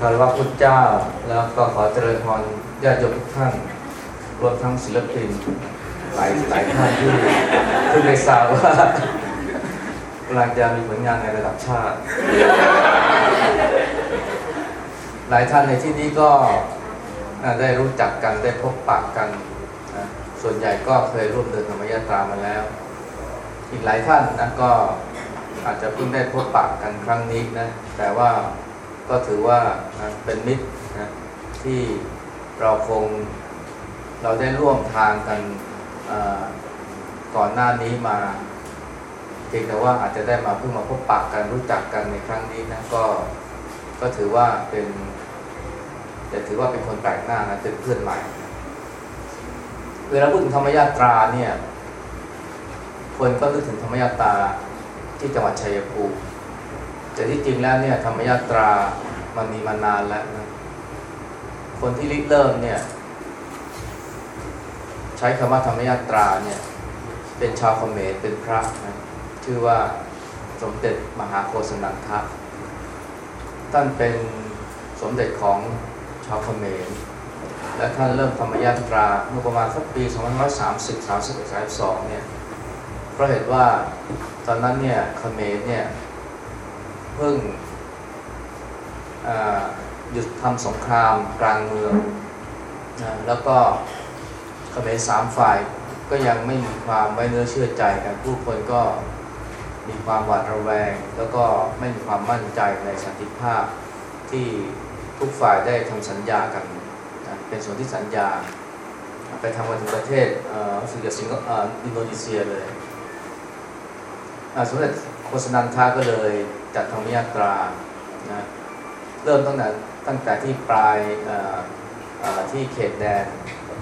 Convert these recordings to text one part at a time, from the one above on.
คารวะพุทธเจ้า แล้วก็ขอเจริญพรญาติโยมทุกท่านรวมทั้งศิลปินหลายหลายท่านที่เพิ่งได้ทราบว่ากำลังจะมีผลงานในระดับชาติ หลายท่านในที่นี้ก็ได้รู้จักกันได้พบปะกันนะส่วนใหญ่ก็เคยร่วมเดินธรรมยาตรามาแล้ว อีกหลายท่านนะก็อาจจะเพิ่งได้พบปะกันครั้งนี้นะแต่ว่า ก็ถือว่าเป็นมิตรนะที่เราคงเราได้ร่วมทางกันก่อนหน้านี้มาเพียงแต่ว่าอาจจะได้มาเพิ่งมาพบปะกันรู้จักกันในครั้งนี้นะก็ก็ถือว่าเป็นจะถือว่าเป็นคนแปลกหน้านะเป็นเพื่อนใหม่ เวลาพูดถึงธรรมยาตราเนี่ยคนก็นึกถึงธรรมยาตราที่จังหวัดชัยภูมิ แต่ที่จริงแล้วเนี่ยธรรมยาตรามันมีมานานแล้วนะคนที่ริเริ่มเนี่ย ใช้คำว่าธรรมยาตราเนี่ย เป็นชาวเขมรเป็นพระนะชื่อว่าสมเด็จมหาโคสนันทะท่านเป็นสมเด็จของชาวเขมรและท่านเริ่มธรรมยาตราเมื่อประมาณสักปี2530 31 32เนี่ยเพราะเหตุว่าตอนนั้นเนี่ยเขมรเนี่ย พิ่งหยุดทำสงครามกลางเมืองนะแล้วก็เขมรสามฝ่ายก็ยังไม่มีความไว้เนื้อเชื่อใจกันผู้คนก็มีความหวาดระแวง แล้วก็ไม่มีความมั่นใจในสันติภาพที่ทุกฝ่ายได้ทำสัญญากันนะเป็นส่วนที่สัญญา ไปทำกันถึงประเทศสุดสิงอินโดนีเซียเลยสมเด็จโคสนันทาก็เลย จัดธรรมยาตรานะเริ่มตั้งแต่ตั้งแต่ที่ปลายที่เขตแดน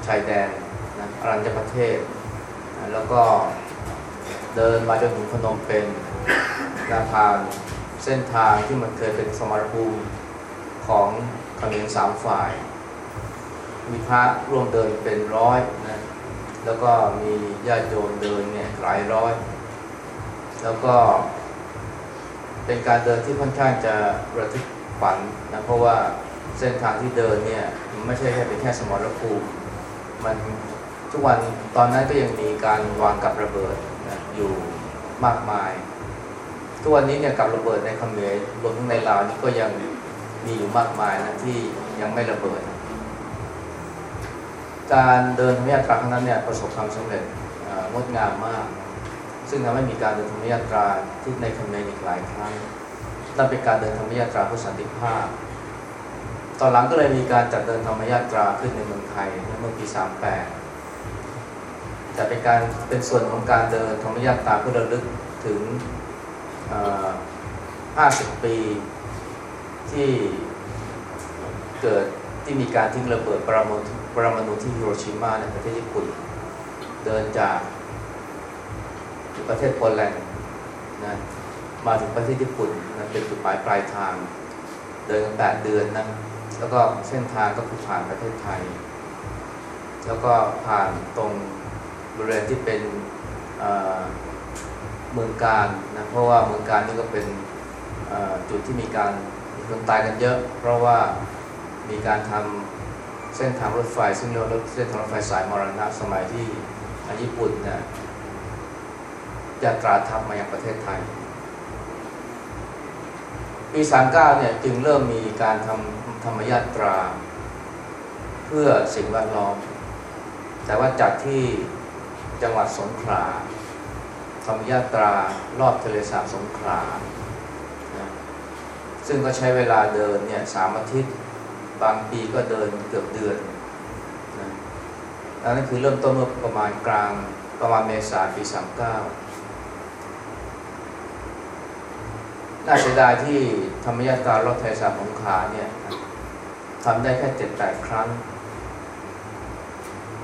ชายแดนนะอรัญญประเทศนะแล้วก็เดินมาจนถึงพนมเป็นาผ่านเส้นทางที่มันเคยเป็นสมรภูมิของขมิญสามฝ่าย มีพระร่วมเดินเป็นร้อยนะแล้วก็มีญาติโยมเดินเนี่ยหลายร้อย แล้วก็ เป็นการเดินที่ค่อนข้างจะระทึกฝันนะเพราะว่าเส้นทางที่เดินเนี่ยมันไม่ใช่แค่เป็นแค่สมรภูมิมันทุกวันตอนนั้นก็ยังมีการวางกับระเบิดนะอยู่มากมาย ทุกวันนี้เนี่ยกับระเบิดในเขมรรวมทั้งในลาวนี่ก็ยังมีอยู่มากมายนะที่ยังไม่ระเบิด การเดินธรรมยาตราครั้งนั้นเนี่ยประสบความสำเร็จงดงามมาก ซึ่งทำให้มีการเดินธรรมยาตราที่ในเขมรอีกหลายครั้งนั่นเป็นการเดินธรรมยาตราเพื่อสันติภาพ ตอนหลังก็เลยมีการจัดเดินธรรมยาตราขึ้นในเมืองไทยเมื่อปี 38 แต่เป็นการเป็นส่วนของการเดินธรรมยาตราเพื่อระลึกถึง 50 ปีที่เกิดที่มีการทิ้งระเบิดปรมาณูปรมาณูที่ฮิโรชิมาในประเทศญี่ปุ่น เดินจาก ประเทศโปแลนด์นะมาถึงประเทศญี่ปุ่นนะเป็นจุดหมายปลายทาง เดินแปดเดือนนะแล้วก็เส้นทางก็คือผ่านประเทศไทย แล้วก็ผ่านตรงบริเวณที่เป็นเมืองการนะเพราะว่าเมืองการนี่ก็เป็นจุดที่มีการคนตายกันเยอะ เพราะว่ามีการทำเส้นทางรถไฟซึ่งเรียกว่าเส้นทางรถไฟสายมรณะสมัยที่ญี่ปุ่นเนี่ย ยาตราทัพมาอยังประเทศไทย ปี39เนี่ยจึงเริ่มมีการทำธรรมยาตรา เพื่อสิ่งแวดล้อม แต่ว่าจัดที่จังหวัดสงขลาธรรมยาตรารอบทะเลสาบสงขลาซึ่งก็ใช้เวลาเดินเนี่ยสามอาทิตย์ บางปีก็เดินเกือบเดือนนะนั่นคือเริ่มต้นเมื่อประมาณกลางประมาณเมษาปี 39 น่าเสียดายที่ธรรมยาตารอบทะเลสาบสงขาเนี่ยทำได้แค่เจ็ดแปดครั้ง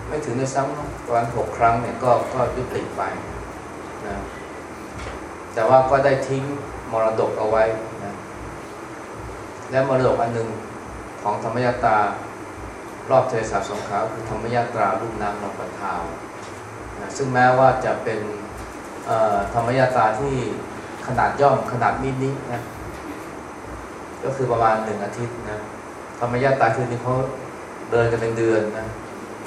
ไม่ถึงในซ้ำประมาณหกครั้งเนี่ยก็ก็ยุติไปนะแต่ว่าก็ได้ทิ้งมรดกเอาไว้นะและมรดกอันหนึ่งของธรรมยาตารอบเทศาสงขาคือธรรมยาตราลุ่มน้ำลำปะทาวนะซึ่งแม้ว่าจะเป็นธรรมยาตราที่ ขนาดย่อมขนาดมินินะก็คือประมาณหนึ่งอาทิตย์นะธรรมญาตาคือนี่เขาเดินกันเป็นเดือนนะ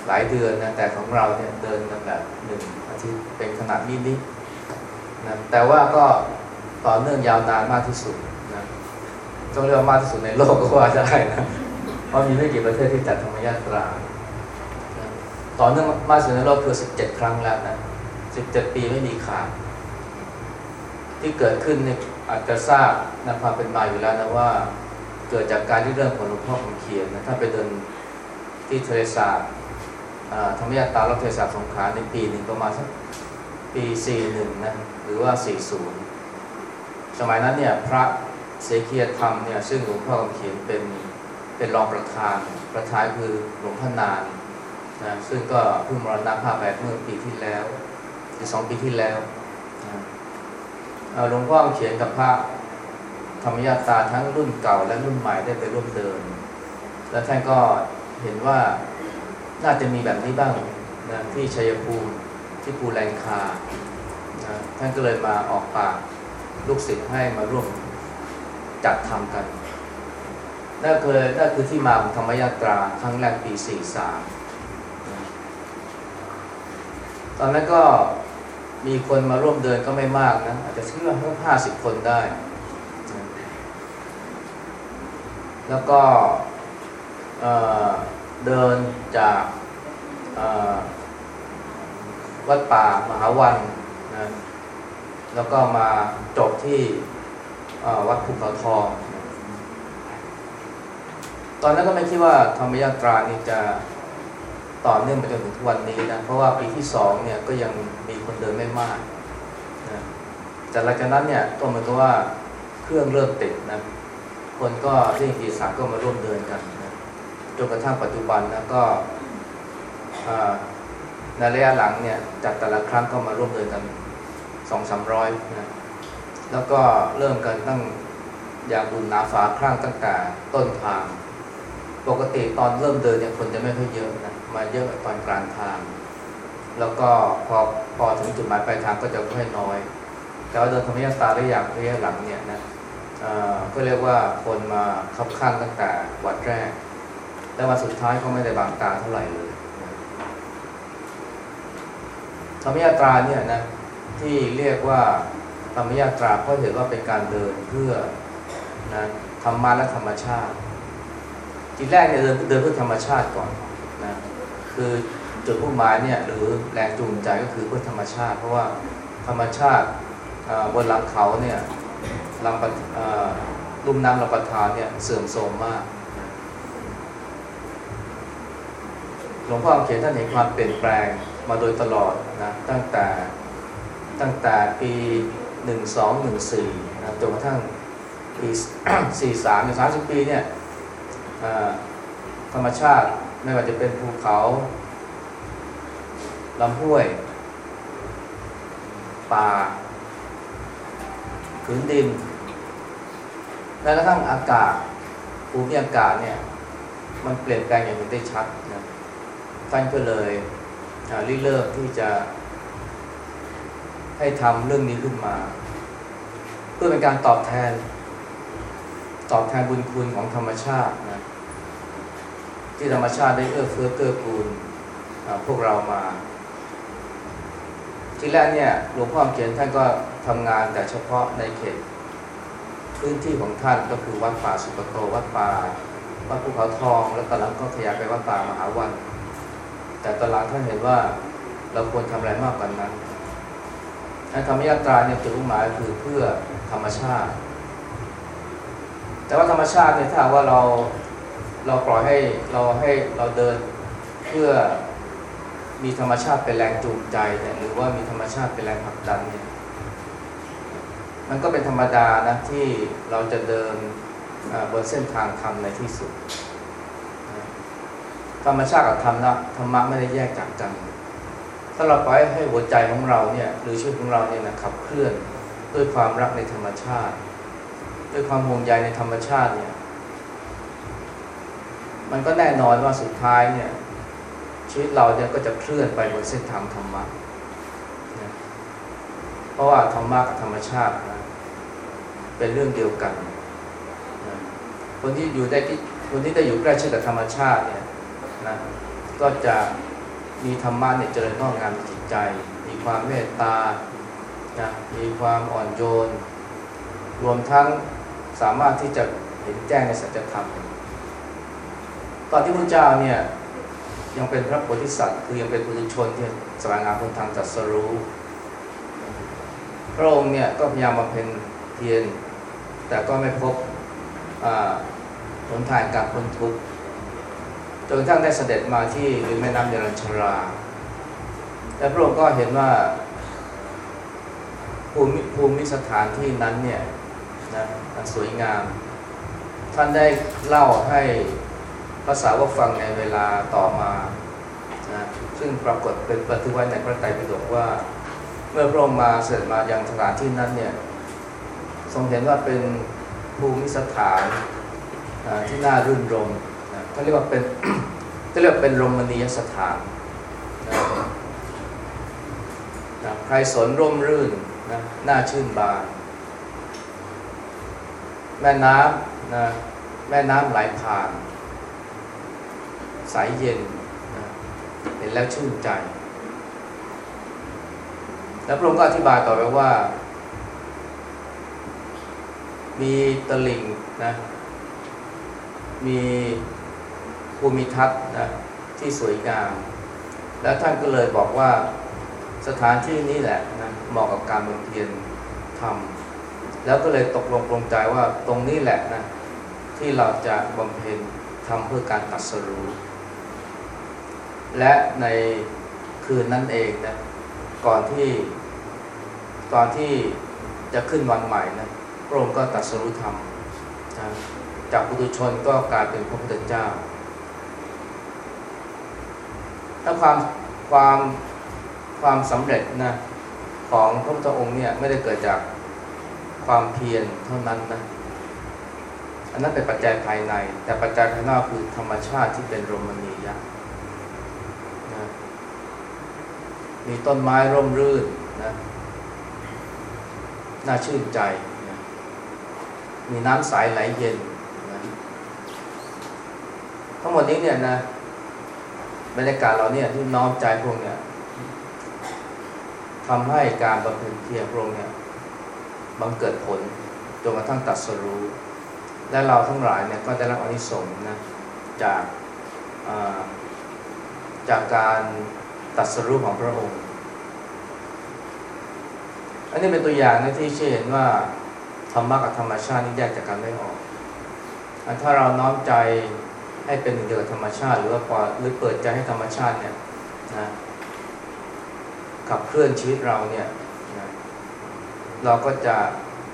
หลายเดือนนะแต่ของเราเนี่ยเดินกันแบบหนึ่งอาทิตย์เป็นขนาดนี้นี่นะแต่ว่าก็ต่อเนื่องยาวนานมากที่สุดนะต้องเรียกว่ามากที่สุดในโลกก็ว่าได้นะเพราะมีไม่กี่ประเทศที่จัดธรรมญาตราต่อเนื่องมากที่สุดในโลกคือ 17 ครั้งแล้วนะ 17 ปีไม่มีขาด ที่เกิดขึ้นเนี่ยอาจจะทราบนะความเป็นมาอยู่แล้วนะว่า เกิดจากการที่เรื่องของหลวงพ่อคำเขียนนะถ้าไปเดินที่ทเลสาธรรมยาตาลับเทศาสงขาในปีหนึ่งประมาณสักปี 41 นะ หรือว่า 40 สมัยนั้นเนี่ยพระเสกียธรรมเนี่ยซึ่งหลวงพ่อคำเขียนเป็นเป็นรองประธาน ประธานคือหลวงพ่อนานนะซึ่งก็เพิ่งมรณภาพไปเมื่อปีที่แล้วหรือสองปีที่แล้วนะ หลวงพ่อเขียนกับพระธรรมยาตาทั้งรุ่นเก่าและรุ่นใหม่ได้ไปร่วมเดิน แล้วท่านก็เห็นว่าน่าจะมีแบบนี้บ้างนะที่ชัยภูมิที่ภูแรงคานะท่านก็เลยมาออกปากลูกศิษย์ให้มาร่วมจัดทำกันนั่นคือนั่นคือที่มาของธรรมยาตราครั้งแรกปี 43นะตอนนั้นก็ มีคนมาร่วมเดินก็ไม่มากนะ อาจจะเชื่อแค่ห้าสิบคนได้ แล้วก็เดินจากวัดป่ามหาวันนะแล้วก็มาจบที่วัดภูเขาทอง ตอนนั้นก็ไม่คิดว่าธรรมยาตรานี่จะ ต่อเนื่องไปจนถึงทุกวันนี้นะเพราะว่าปีที่สองเนี่ยก็ยังมีคนเดินไม่มากนะแต่หลังจากนั้นเนี่ยก็เหมือนกับว่าเครื่องเริ่มติดนะคนก็ที่อีสานก็มาร่วมเดินกันนะจนกระทั่งปัจจุบันนะก็ในระยะหลังเนี่ยจัดแต่ละครั้งก็มาร่วมเดินกันสองสามร้อยนะแล้วก็เริ่มกันตั้งอย่างบุญนาฝาครั้งตั้งแต่ต้นทาง ปกติตอนเริ่มเดินเนี่ยคนจะไม่ค่อยเยอะนะ มาเยอะตอนกลางทาง แล้วก็พอพอถึงจุดหมายปลายทางก็จะค่อยน้อย แต่ว่าเดินธรรมยาตาระยะระยะหลังเนี่ยนะก็เรียกว่าคนมาคับขั้นตั้งแต่วัดแรก แล้ววันสุดท้ายก็ไม่ได้บางตาเท่าไหร่เลยธรรมยาตราเนี่ยนะที่เรียกว่าธรรมยาตราเพราะเห็นว่าเป็นการเดินเพื่อนะธรรมะและธรรมชาติทีแรกเนี่ยเดินเดินเพื่อธรรมชาติก่อนนะ คือจุดมุ่งหมายเนี่ยหรือแรงจูงใจก็คือเพื่อธรรมชาติ เพราะว่าธรรมชาติบนหลังเขาเนี่ยลำลุ่มน้ำลำปะทานเนี่ยเสื่อมโทรมมากหลวงพ่อเขียนท่านเห็นความเปลี่ยนแปลงมาโดยตลอดนะตั้งแต่ตั้งแต่ปี 1214นะจนกระทั่งปี 43ใน30 ปีเนี่ยธรรมชาติ ไม่ว่าจะเป็นภูเขาลำห้วย ป่าผืนดินแม้กระทั่งอากาศภูมิอากาศเนี่ย มันเปลี่ยนแปลงอย่างเห็นได้ชัดนะท่านก็เลยริเริ่มที่จะ ให้ทำเรื่องนี้ขึ้นมา เพื่อเป็นการตอบแทน ตอบแทนบุญคุณของธรรมชาตินะ ที่ธรรมชาติได้เอื้อเฟื้อเกื้อกูลพวกเรามาที่แรกเนี่ยหลวงพ่อเขียนท่านก็ทำงานแต่เฉพาะในเขตพื้นที่ของท่านก็คือวัดป่าสุปโตวัดป่าวัดภูเขาทองแล้วตอนหลังก็ขยายไปวัดป่ามหาวัน แต่ตอนหลังท่านเห็นว่าเราควรทำอะไรมากกว่านั้นการธรรมยาตราเนี่ยจุดมุ่งหมายคือเพื่อธรรมชาติ แต่ว่าธรรมชาติเนี่ยถ้าว่าเรา เราปล่อยให้เราให้เราเดินเพื่อมีธรรมชาติเป็นแรงจูงใจเนี่ยหรือว่ามีธรรมชาติเป็นแรงผลักดันเนี่ยมันก็เป็นธรรมดานะที่เราจะเดินบนเส้นทางธรรมในที่สุด ธรรมชาติกับธรรมนะธรรมะไม่ได้แยกจากกัน ถ้าเราปล่อยให้หัวใจของเราเนี่ยหรือชีวิตของเราเนี่ยนะขับเคลื่อนด้วยความรักในธรรมชาติ ด้วยความห่วงใยในธรรมชาติเนี่ย มันก็แน่นอนว่าสุดท้ายเนี่ยชีวิตเราเนี่ยก็จะเคลื่อนไปบนเส้นทางธรรมะนะเพราะว่าธรรมะกับธรรมชาตินะเป็นเรื่องเดียวกันนะคนที่อยู่ได้ที่คนที่ได้อยู่ใกล้ชิดกับธรรมชาติเนี่ยนะก็จะมีธรรมะเนี่ยเจริญงอกงามในจิตใจ มีความเมตตานะมีความอ่อนโยน รวมทั้งสามารถที่จะเห็นแจ้งในสัจธรรม ตอนที่พระเจ้าเนี่ยยังเป็นพระโพธิสัตว์คือยังเป็นปุถุชนที่แสวงหาคนทางตรัสรู้พระองค์เนี่ยก็พยายามมาเป็นเพียรแต่ก็ไม่พบหนทางการพ้นทุกข์จนกระทั่งได้เสด็จมาที่ริมแม่น้ำเยรัญชราและพระองค์ก็เห็นว่าภูมิภูมิสถานที่นั้นเนี่ยนะสวยงาม ท่านได้เล่าให้ ภาษาวกฟังในเวลาต่อมานะซึ่งปรากฏเป็นบันทึกไว้ในพระไตรปิฎกว่า เมื่อพระองค์มาเสด็จมายังสถานที่นั้นเนี่ยทรงเห็นว่าเป็นภูมิสถานที่น่ารื่นรมนะเขาเรียกว่าเป็นเขาเรียกเป็นรมณียสถานนะใครสนร่มรื่นนะน่าชื่นบาน แม่น้ำนะแม่น้ำไหลผ่าน ใสยเย็นนะเห็นแล้วชื่นใจ แล้วพระองค์ก็อธิบายต่อไปว่า มีตลิ่งนะ มีภูมิทัศน์นะที่สวยงาม แล้วท่านก็เลยบอกว่าสถานที่นี้แหละนะเหมาะกับการบำเพ็ญธรรมแล้วก็เลยตกลงปรงใจว่าตรงนี้แหละนะที่เราจะบำเพ็ญทำเพื่อการตัดสรู้ และในคืนนั้นเองนะก่อนที่ก่อนที่จะขึ้นวันใหม่นะพระองค์ก็ตัดสรู้ธรรมนะจากปุถุชนก็กลายเป็นพระพุทธเจ้าถ้าความความความสำเร็จนะของพระพุทธองค์เนี่ยไม่ได้เกิดจากความเพียรเท่านั้นนะอันนั้นเป็นปัจจัยภายใน แต่ปัจจัยภายนอกคือธรรมชาติที่เป็นโรมณียะ มีต้นไม้ร่มรื่นนะน่าชื่นใจนะมีน้ำใสไหลเย็นนะทั้งหมดนี้เนี่ยนะบรรยากาศเราเนี่ยที่น้อมใจพวกเนี่ยทำให้การบำเพ็ญเพียรพระองค์เนี่ยบังเกิดผลจนกระทั่งตัดสรู้ และเราทั้งหลายเนี่ยก็ได้รับอนิสงส์นะจากจากการ ตัดสรู้ของพระองค์ อันนี้เป็นตัวอย่างนะที่เชื่อเห็นว่าธรรมะกับธรรมชาตินี่แยกจากกันไม่ออก ถ้าเราน้อมใจให้เป็นหนึ่งเดียวกับธรรมชาติ หรือว่าปล่อยหรือเปิดใจให้ธรรมชาติเนี่ยนะขับเคลื่อนชีวิตเราเนี่ยนะเราก็จะ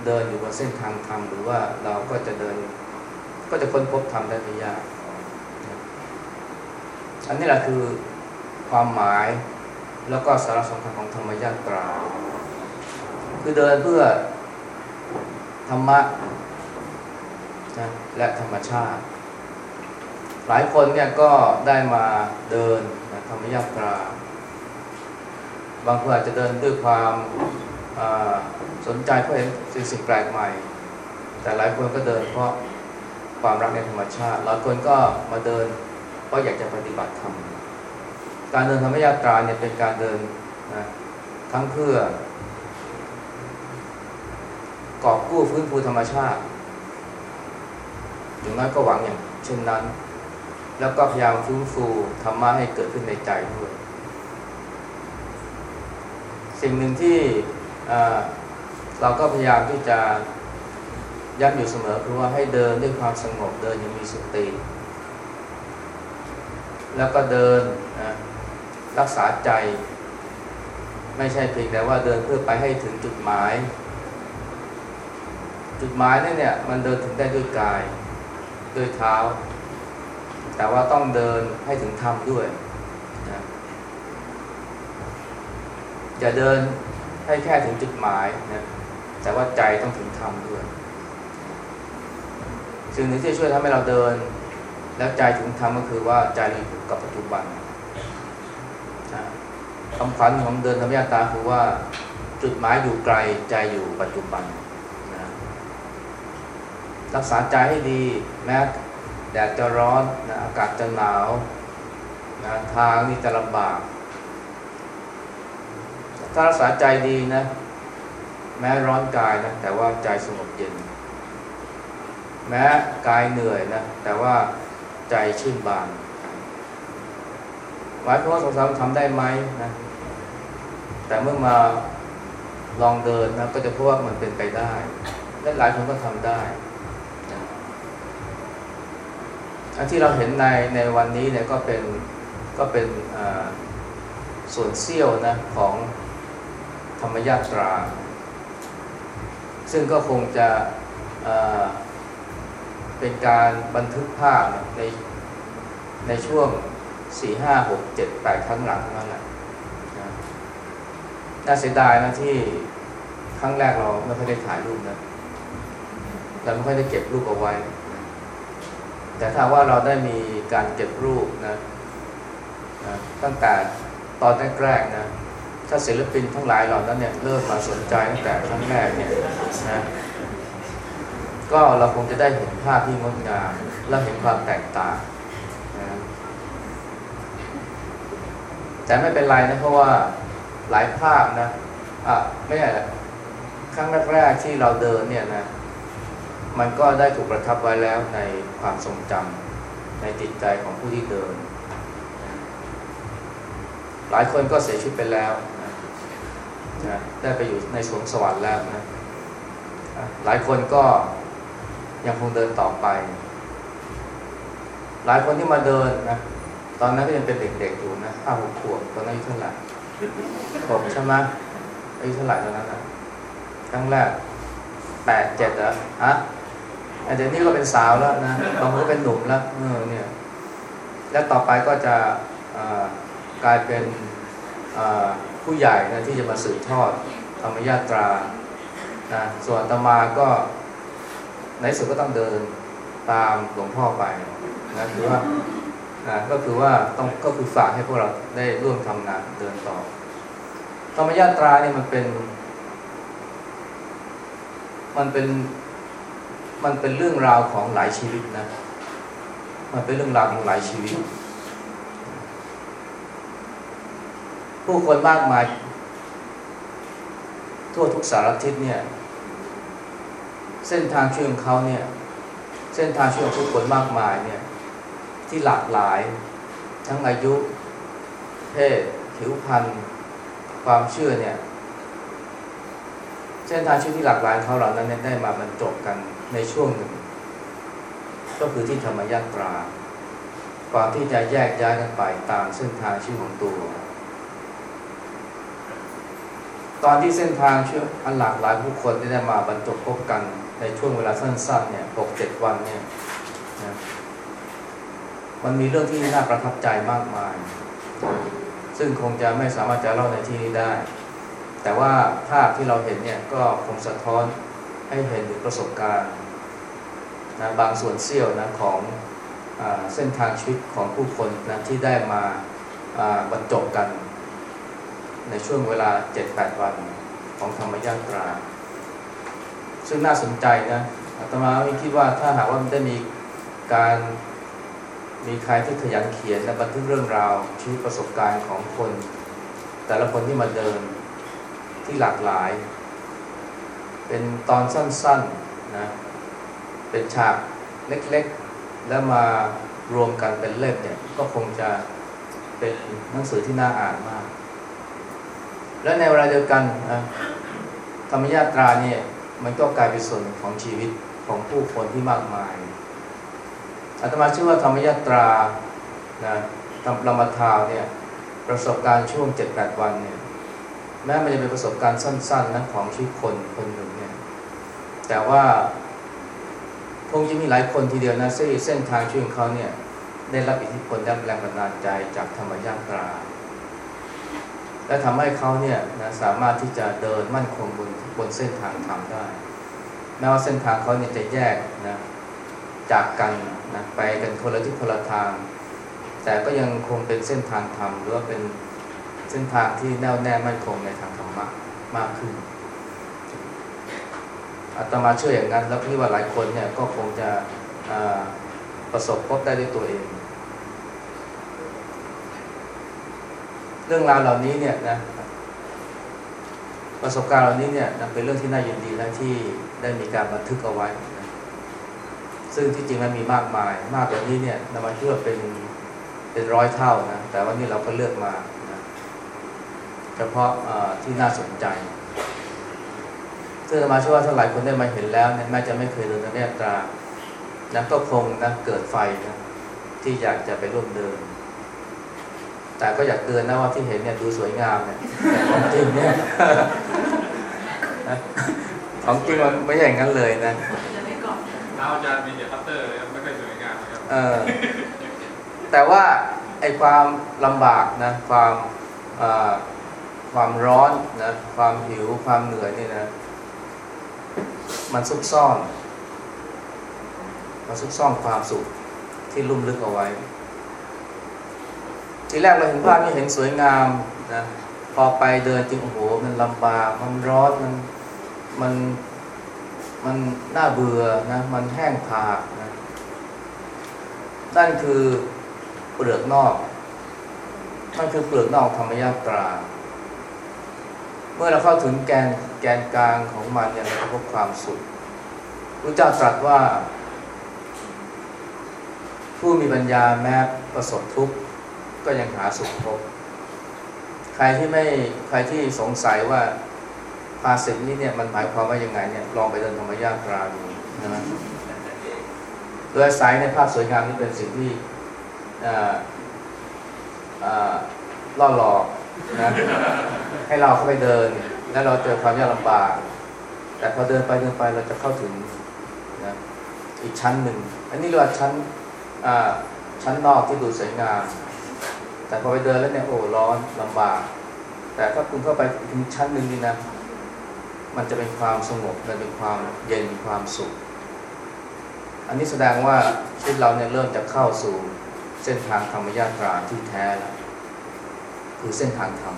เดินอยู่บนเส้นทางธรรมหรือว่าเราก็จะเดิน ก็จะค้นพบธรรมได้ไม่ยาก อันนี้แหละคือ ความหมาย แล้วก็สาระสำคัญของธรรมญาตรา คือเดินเพื่อธรรมะนะและธรรมชาติ หลายคนเนี่ยก็ได้มาเดินนะธรรมญาตรา บางคนอาจจะเดินด้วยความสนใจเพราะเห็นสิ่งสิ่งแปลกใหม่ แต่หลายคนก็เดินเพราะความรักในธรรมชาติหลายคนก็มาเดินเพราะอยากจะปฏิบัติธรรม การเดินธรรมยาตราเนี่ยเป็นการเดินนะทั้งเพื่อกอบกู้ฟื้นฟูธรรมชาติ อย่างน้อยก็หวังอย่างเช่นนั้น แล้วก็พยายามฟื้นฟูธรรมะให้เกิดขึ้นในใจด้วย สิ่งหนึ่งที่เราก็พยายามที่จะย้ำอยู่เสมอคือว่าให้เดินด้วยความสงบเดินอย่างมีสติ แล้วก็เดินนะ รักษาใจ ไม่ใช่เพียงแต่ว่าเดินเพื่อไปให้ถึงจุดหมาย จุดหมายนี่เนี่ยมันเดินถึงได้ด้วยกาย ด้วยเท้า แต่ว่าต้องเดินให้ถึงธรรมด้วยอย่าเดินให้แค่ถึงจุดหมายนะแต่ว่าใจต้องถึงธรรมด้วยสิ่งหนึ่งที่ช่วยทำให้เราเดิน แล้วใจถึงธรรมก็คือว่าใจเราอยู่กับปัจจุบัน คำขวัญของเดินธรรมยาตาคือว่าจุดหมายอยู่ไกลใจอยู่ปัจจุบันนะรักษาใจให้ดี แม้แดดจะร้อนนะอากาศจะหนาวนะทางนี่จะลำบาก ถ้ารักษาใจดีนะ แม้ร้อนกายนะ แต่ว่าใจสงบเย็น แม้กายเหนื่อยนะ แต่ว่าใจชื่นบาน หมายความว่าสงสารทำได้ไหมนะแต่เมื่อมาลองเดินนะก็จะพบว่ามันเป็นไปได้ และหลายคนก็ทำได้อันที่เราเห็นในในวันนี้เนี่ยก็เป็นก็เป็นส่วนเสี้ยวนะของธรรมยาตรา ซึ่งก็คงจะเป็นการบันทึกภาพในในช่วง สี่ห้าหกเจ็ดแปดครั้งหลังนั่นแหละน่าเสียดายนะที่ครั้งแรกเราไม่ค่อยได้ถ่ายรูปนะเราไม่ค่อยได้เก็บรูปเอาไว้ แต่ถ้าว่าเราได้มีการเก็บรูปนะนะตั้งแต่ตอนแรกๆนะถ้าศิลปินทั้งหลายเหล่านั้นเนี่ยเริ่มมาสนใจตั้งแต่ครั้งแรกเนี่ยนะก็เราคงจะได้เห็นภาพที่งดงามและเห็นความแตกต่างนะ แต่ไม่เป็นไรนะเพราะว่าหลายภาพนะอะไม่ใช่ครั้งแรกๆที่เราเดินเนี่ยนะ มันก็ได้ถูกประทับไว้แล้วในความทรงจำในจิตใจของผู้ที่เดิน หลายคนก็เสียชีวิตไปแล้วนะได้ไปอยู่ในสวงสวรรค์แล้วนะ หลายคนก็ยังคงเดินต่อไป หลายคนที่มาเดินนะ อนนั้นก็ยังเป็นเด็กๆอยู่นะห้าหกขวบตอนนั้นอายุเท่าไหร่ผมใช่ไหมอายุเท่าไหร่ตอนนั้นนะครั้งแรกแปดเจ็ดเหรอฮะเดี๋ยวนี้ก็เป็นสาวแล้วนะบางคนก็เป็นหนุ่มแล้วเออเนี่ย แล้วต่อไปก็จะกลายเป็นผู้ใหญ่นะที่จะมาสืบทอดธรรมยาตรานะส่วนตมาก็ในสุดก็ต้องเดินตามหลวงพ่อไปนะคือว่า นะก็คือว่าต้องก็คือฝากให้พวกเราได้ร่วมทำงานเดินต่อ ธรรมยาตราเนี่ยมันเป็น มันเป็นมันเป็นเรื่องราวของหลายชีวิตนะ มันเป็นเรื่องราวของหลายชีวิต ผู้คนมากมาย ทั่วทุกสารทิศเนี่ย เส้นทางชีวิตของเขาเนี่ย เส้นทางชีวิตของผู้คนมากมายเนี่ย ที่หลากหลาย ทั้งอายุ เพศ ผิวพรรณความเชื่อเนี่ยเส้นทางชีวิตที่หลากหลายเขาเหล่านั้นได้มาบรรจบกันในช่วงหนึ่ง ก็คือที่ธรรมยาตรา ความที่จะแยกย้ายกันไปตามเส้นทางชีวิตของตัว ตอนที่เส้นทางชีวิตอันหลากหลายผู้คนได้มาบรรจบพบกันในช่วงเวลาสั้นๆเนี่ยหกเจ็ดวันเนี่ยนะ มันมีเรื่องที่น่าประทับใจมากมาย ซึ่งคงจะไม่สามารถจะเล่าในที่นี้ได้ แต่ว่าภาพที่เราเห็นเนี่ยก็คงสะท้อนให้เห็นถึงประสบการณ์นะบางส่วนเสี้ยวนะของอเส้นทางชีวิตของผู้คนนะที่ได้มาบรรจบกัน ในช่วงเวลา 7-8 วันของธรรมยาตรา ซึ่งน่าสนใจนะอาตมาคิดว่าถ้าหากว่ามันได้มีการ มีใครที่ขยันเขียนและบันทึกเรื่องราวชีวิตประสบการณ์ของคน แต่ละคนที่มาเดินที่หลากหลาย เป็นตอนสั้นๆนะเป็นฉากเล็กๆ แล้วมารวมกันเป็นเล่มเนี่ยก็คงจะเป็นหนังสือที่น่าอ่านมาก และในเวลาเดียวกันนะธรรมยาตราเนี่ยมันก็กลายเป็นส่วนของชีวิตของผู้คนที่มากมาย อาตมาชื่อว่าธรรมยาตรานะทำประมาทาวเนี่ยประสบการณ์ช่วงเจ็ดแปดวันเนี่ยแม้มันจะเป็นประสบการณ์สั้นๆนะของชีวิตคนคนหนึ่งเนี่ยแต่ว่าคงจะมีหลายคนทีเดียวนะที่เส้นทางชีวิตของเขาเนี่ยได้รับอิทธิพลได้แรงบันดาลใจจากธรรมยาตรา และทำให้เขาเนี่ยนะสามารถที่จะเดินมั่นคงบนบนเส้นทางธรรมได้แม้ว่าเส้นทางเขาเนี่ยจะแยกนะ จากกันนะไปกันคนละทิศคนละทาง แต่ก็ยังคงเป็นเส้นทางธรรมหรือว่าเป็นเส้นทางที่แน่วแน่มั่นคงในทางธรรมะมากขึ้นอาตมาเชื่ออย่างนั้น แล้วพี่ว่าหลายคนเนี่ยก็คงจะประสบพบได้ด้วยตัวเอง เรื่องราวเหล่านี้เนี่ยนะประสบการณ์เหล่านี้เนี่ยนะเป็นเรื่องที่น่ายินดีและที่ได้มีการบันทึกเอาไว้ ซึ่งที่จริงมันมีมากมาย มากกว่านี้เนี่ยนำมาเชื่อเป็นเป็นร้อยเท่านะแต่ว่านี่เราก็เลือกมานะเฉพาะที่น่าสนใจ ซึ่งอามาเชื่อว่าถ้าหลายคนได้มาเห็นแล้วเนี่ยแม้จะไม่เคยเดินธรรมยาตรานะก็คงนะเกิดไฟนะที่อยากจะไปร่วมเดิน แต่ก็อยากเตือนนะว่าที่เห็นเนี่ยดูสวยงามเนี่ยแต่ของจริงเนี่ยของจริงมันไม่ใช่อย่างนั้นเลยนะ ท้าอาจารย์มีแต่คัตเตอร์เลยครับไม่ค่อยสวยงามเลยครับเออแต่ว่าไอ้ความลำบากนะความความร้อนนะความหิวความเหนื่อยนี่นะ มันซุกซ่อน มันซุกซ่อนความสุขที่ลุ่มลึกเอาไว้ ทีแรกเราเห็นภาพนี่เห็นสวยงามนะพอไปเดินจริงโอ้โหมันลำบากมันร้อนมันมัน มันน่าเบื่อนะ มันแห้งผากนะนั่นคือเปลือกนอกนั่นคือเปลือกนอกธรรมยาตรา เมื่อเราเข้าถึงแกนแกนกลางของมันเนี่ยเราพบความสุขพระเจ้าตรัสว่า ผู้มีปัญญาแม้ประสบทุกข์ก็ยังหาสุขพบ ใครที่ไม่ใครที่สงสัยว่า ภาษิตนี้เนี่ยมันหมายความว่ายังไงเนี่ยลองไปเดินธรรมยาตราดูนะโดยอายในภาพสวยงามนี่เป็นสิ่งที่อ่าอ่าล่อหลอกนะให้เราเข้าไปเดิน แล้วเราเจอความยากลำบากแต่พอเดินไปเดินไปเราจะเข้าถึงนะอีกชั้นหนึ่ง อันนี้เรียกว่าชั้นอ่าชั้นนอกที่ดูสวยงาม แต่พอไปเดินแล้วเนี่ยโอ้ร้อนลำบาก แต่ถ้าคุณเข้าไปถึงชั้นหนึ่งนี่นะ มันจะเป็นความสงบมันเป็นความเย็นความสุข อันนี้แสดงว่าชีวิตเราเนี่ยเริ่มจะเข้าสู่เส้นทางธรรมยาตราที่แท้แล้วคือเส้นทางธรรม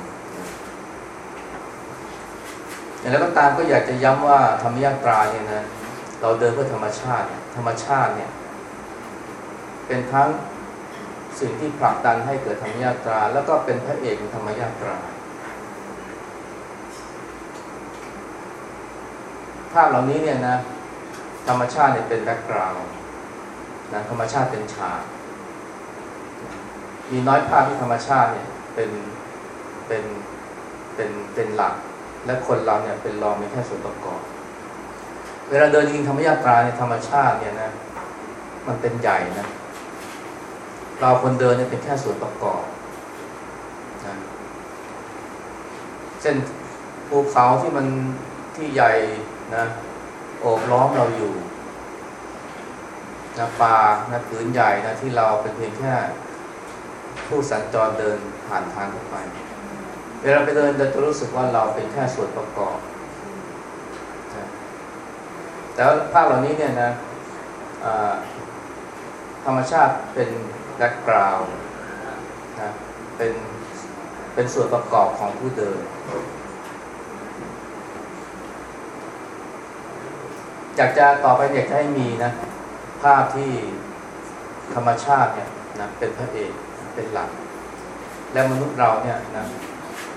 อย่างไรก็ตามก็อยากจะย้ำว่าธรรมยาตราเนี่ยนะเราเดินเพื่อธรรมชาติ ธรรมชาติเนี่ย เป็นทั้งสิ่งที่ผลักดันให้เกิดธรรมยาตรา แล้วก็เป็นพระเอกของธรรมยาตรา ภาพเหล่านี้เนี่ยนะธรรมชาติเนี่ยเป็นแบ็กกราวด์นะธรรมชาติเป็นฉาก มีน้อยภาพที่ธรรมชาติเนี่ยเป็นเป็นเป็นเป็นหลัก และคนเราเนี่ยเป็นรองเป็นแค่ส่วนประกอบ เวลาเดินจริงธรรมยาตราเนี่ยธรรมชาติเนี่ยนะมันเป็นใหญ่นะเราคนเดินเนี่ยเป็นแค่ส่วนประกอบนะเช่นภูเขาที่มันที่ใหญ่ นะโอบล้อมเราอยู่นะป่านะผืนใหญ่นะที่เราเป็นเพียงแค่ผู้สัญจรเดินผ่านทางเข้าไป เวลาไปเดินเราจะรู้สึกว่าเราเป็นแค่ส่วนประกอบนะแต่ว่าภาพเหล่านี้เนี่ยนะธรรมชาติเป็นแบ็กกราวด์นะเป็นเป็นส่วนประกอบของผู้เดิน อยากจะต่อไปอยากจะให้มีนะ ภาพที่ธรรมชาติเนี่ยนะเป็นพระเอกเป็นหลัก และมนุษย์เราเนี่ยนะ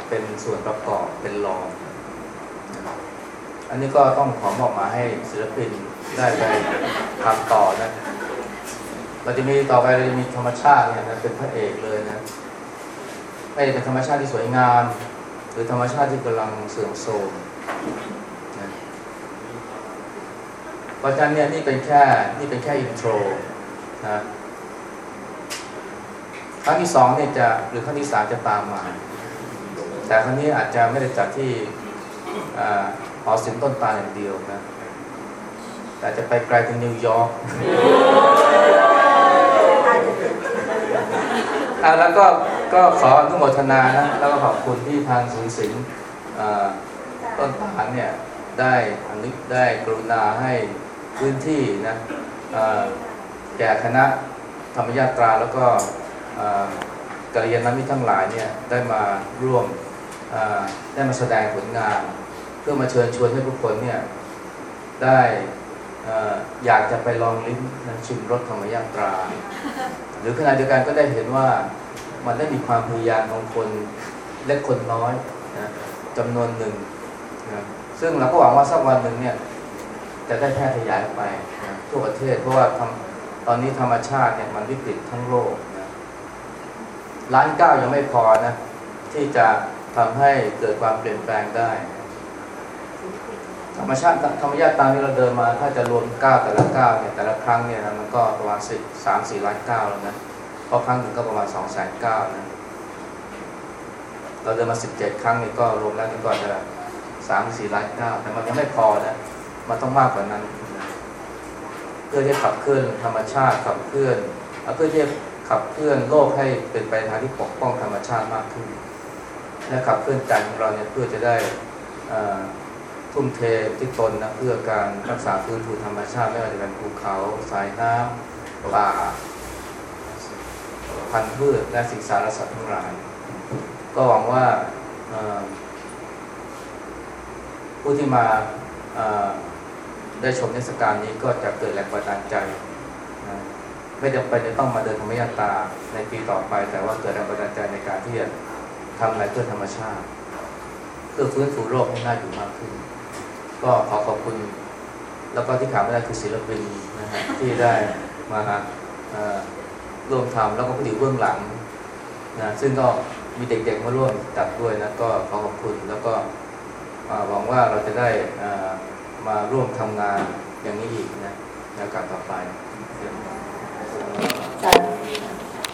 เป็นส่วนประกอบเป็นรอง อันนี้ก็ต้องขอมอบมาให้ศิลปินได้ไปทำต่อนะเราจะมีต่อไปเราจะมีธรรมชาติเนี่ยนะเป็นพระเอกเลยนะไม่ได้เป็นธรรมชาติที่สวยงาม หรือธรรมชาติที่กำลังเสื่อมโทรม เพราะฉะนั้นเนี่ยนี่เป็นแค่นี่เป็นแค่ intro นะครั้งที่สองเนี่ยจะหรือครั้งที่สามจะตามมา แต่ครั้งนี้อาจจะไม่ได้จัดที่อ่าหอศิลป์ต้นตาลอย่างเดียวนะแต่จะไปไกลถึงนิวยอร์กอะแล้วก็ก็ขออนุโมทนานะแล้วก็ขอบคุณที่ทางศูนย์ศิลป์ต้นตาลเนี่ยได้อนุได้กรุณาให้ พื้นที่นะแก่คณะธรรมยาตราแล้วก็กัลยาณมิตรทั้งหลายเนี่ยได้มาร่วมได้มาแสดงผลงาน เพื่อมาเชิญชวนให้ทุกคนเนี่ยได้อยากจะไปลองลิ้มนชิมรสธรรมยาตรา หรือขณะเดียวกันก็ได้เห็นว่ามันได้มีความพยายามของคนเล็กคนน้อยนะจำนวนหนึ่งนะซึ่งเราก็หวังว่าสักวันหนึ่งเนี่ย จะได้แพร่ขยายออกไปนะทั่วประเทศ เพราะว่าทำตอนนี้ธรรมชาติเนี่ยมันวิกฤตทั้งโลกนะล้านเก้ายังไม่พอนะ ที่จะทำให้เกิดความเปลี่ยนแปลงได้ ธรรมชาติธรรมชาติตามที่เราเดินมา ถ้าจะรวมก้าแต่ละก้าเนี่ยแต่ละครั้งเนี่ยนะมันก็ประมาณสิบสามสี่ล้านก้าแล้วนะเพราะครั้งหนึ่งก็ประมาณสองแสนก้านะเราเดินมาสิบเจ็ดครั้งนี่ก็รวมแล้วนี่ก็จะสามสี่ล้านก้าแต่มันยังไม่พอนะ มันต้องมากกว่านั้นนะเพื่อที่จะขับเคลื่อนธรรมชาติขับเคลื่อนเพื่อที่จะขับเคลื่อนโลกให้เป็นไปทางที่ปกป้องธรรมชาติมากขึ้น และขับเคลื่อนใจของเราเนี่ยเพื่อจะได้ทุ่มเทที่ตนนะเพื่อการรักษาพื้นฟูธรรมชาติไม่ว่าจะเป็นภูเขาสายน้ำป่าพันธุ์พืชและสิ่งสารสัตว์ทั้งหลาย ก็หวังว่าผู้ที่มา ได้ชมเทศกาลนี้ก็จะเกิดแรงบันดาลใจนะไม่จำเป็นจะต้องมาเดินธรรมยาตาในปีต่อไป แต่ว่าเกิดแรงบันดาลใจในการที่จะทำอะไรเพื่อธรรมชาติ เพื่อฟื้นฟูโลกให้น่าอยู่มากขึ้น ก็ขอขอบคุณ แล้วก็ที่ขาดไม่ได้คือศิลปินนะฮะที่ได้มาอ่อร่วมทำแล้วก็ผู้ดีเบื้องหลังนะซึ่งก็มีเด็กๆมาร่วมจัดด้วยนะก็ขอขอบคุณแล้วก็หวังว่าเราจะได้อ่า มาร่วมทำงานอย่างนี้อีกนะในโอกาสต่อไป